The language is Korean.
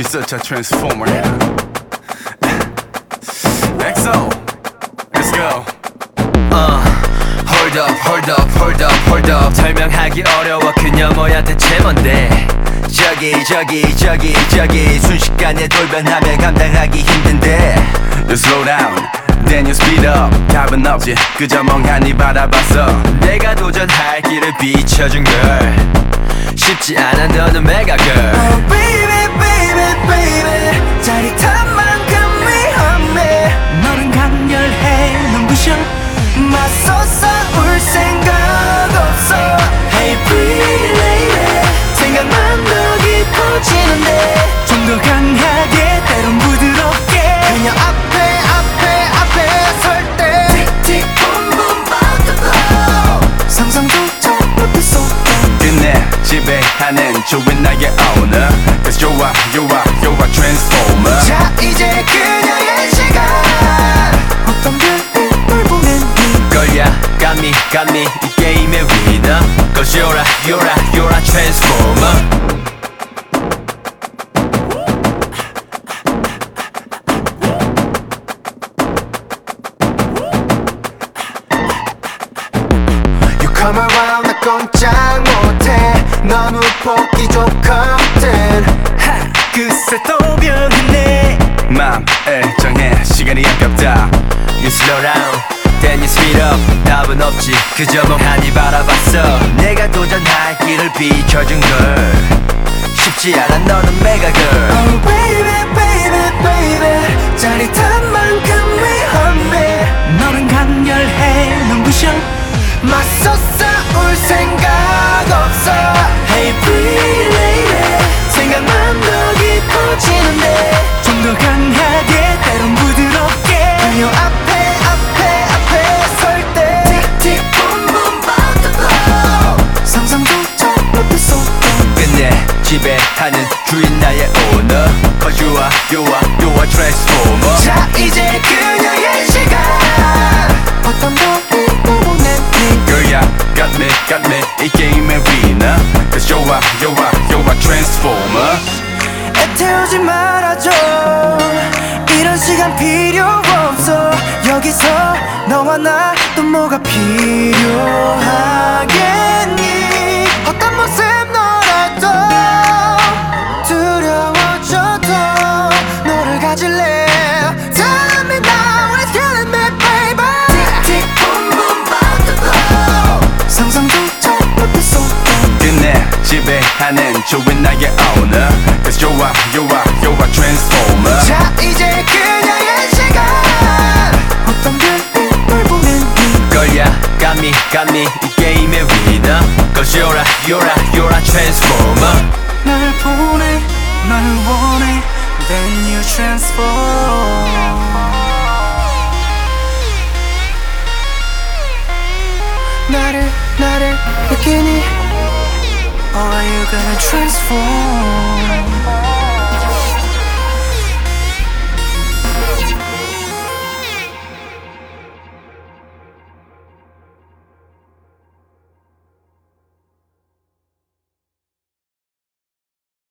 She's such a transformer. XO, let's go. uh, Hold up, hold up, hold up, hold up 설명하기 어려워 그녀 뭐야 대체 뭔데 저기 저기 저기 저기 순식간에 돌변하면 감당하기 힘든데 You slow down, then you speed up. 답은 없지, 그저 멍하니 바라봤어. 내가 도전할 길을 비춰준 걸 쉽지 않아 너는 메가 걸 Oh 지배하는 좋은 나의 owner. Cause you're a, you're a, you're a transformer. 자 이제 그녀의 시간 어떤 널 보냈니 걸야 got me got me 이 게임의 winner Cause you're a you're a you're a transformer 좋거든 하, 그새 또 변했네. 맘에 정해, 시간이 아깝다. You slow down then you speed up. 답은 없지 그저 멍하니 바라봤어. 내가 도전할 길을 비춰준 걸. 쉽지 않아 너는 메가 걸 Oh baby baby baby. 짜릿한 지배하는 주인 나의 owner Cause you are you are you are transformer 자 이제 그녀의 시간 어떤 보냈니 Girl, yeah, got me, got me, 이 게임의 winner. Cause you're a, you're a, you're a transformer. 애태우지 말아줘 이런 시간 필요 없어 여기서 너와 나 또 뭐가 필요하겠니 지배하는 좋은 나의 owner. Cause you're a, you're a, you're a transformer. 자 이제 그녀의 시간 어떤 널 보냈니 걸야 got me 이 게임의 winner Cause you're a you're a you're a transformer 날 보내 날 원해 you transform 나를 나를 느끼니 Or are you gonna transform